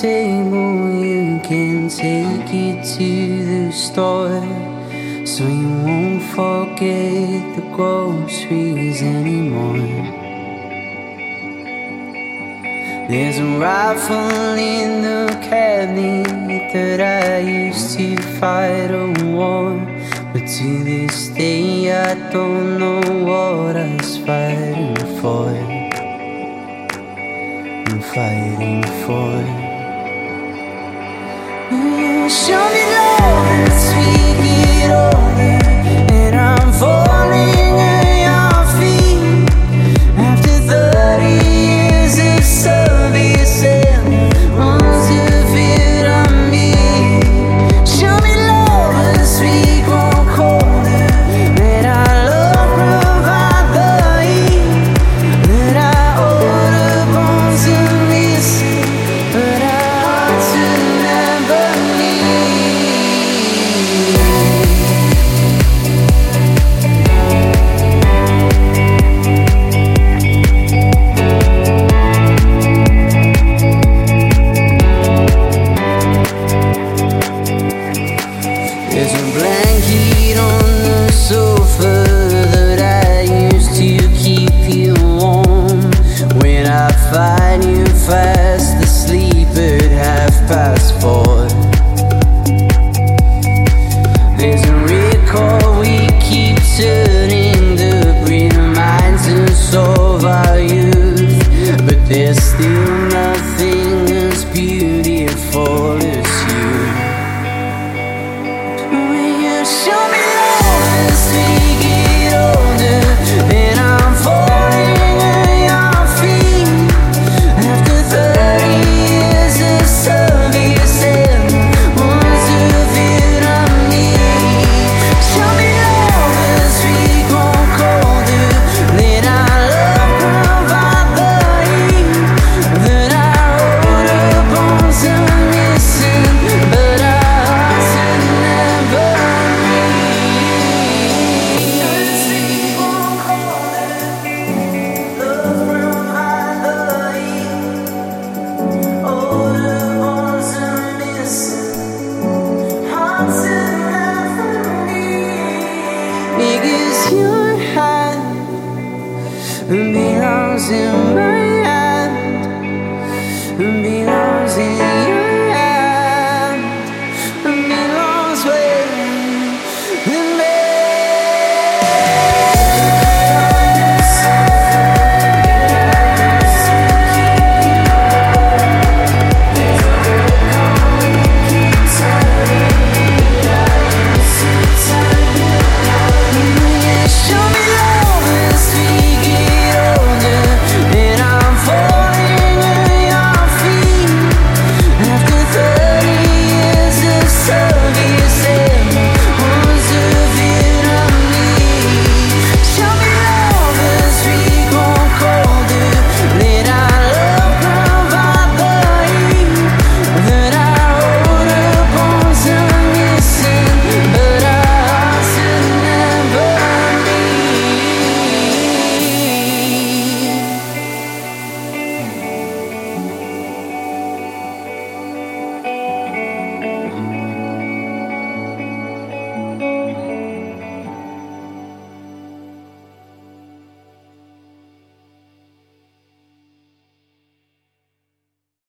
table, you can take it to the store. So you won't forget the groceries anymore. There's a rifle in the cabinet that I used to fight a war. But to this day, I don't know what I was fighting for. I'm fighting for. Show me love There's a blanket on the sofa that I used to keep you warm. When I find you fast asleep at half past four. There's a record we keep turning that reminds us of our youth. But there's still nothing as beautiful and the in my.